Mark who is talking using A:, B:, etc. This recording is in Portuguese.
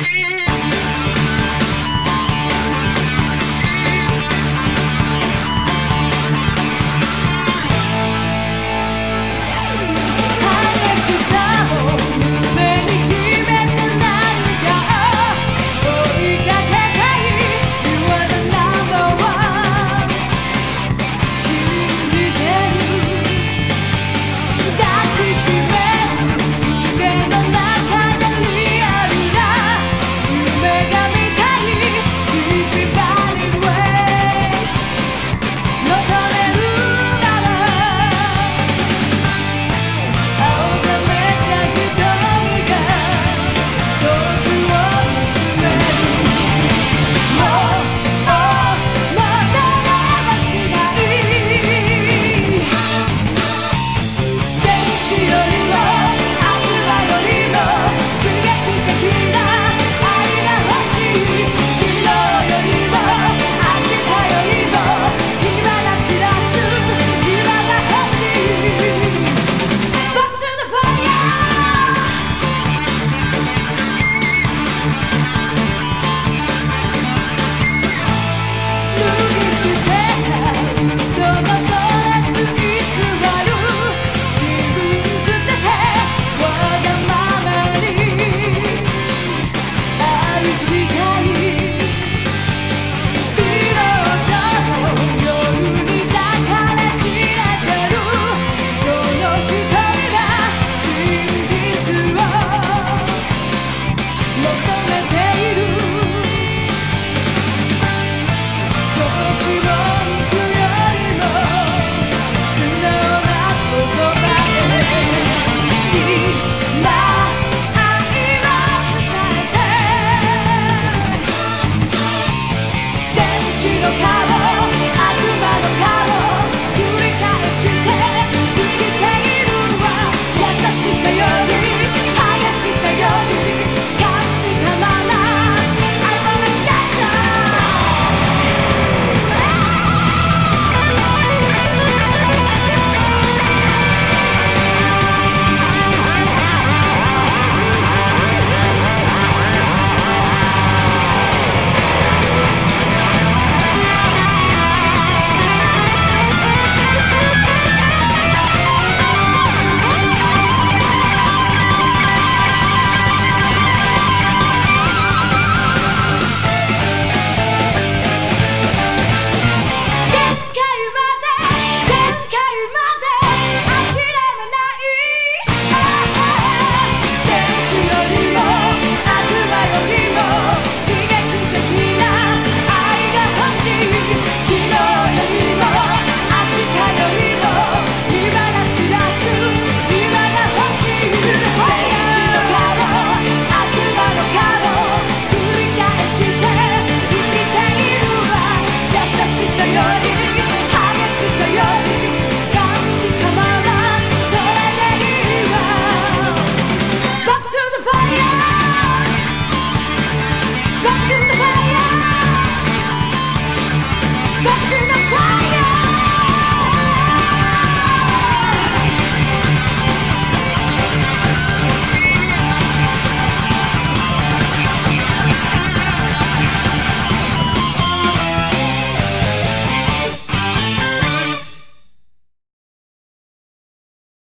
A: Música you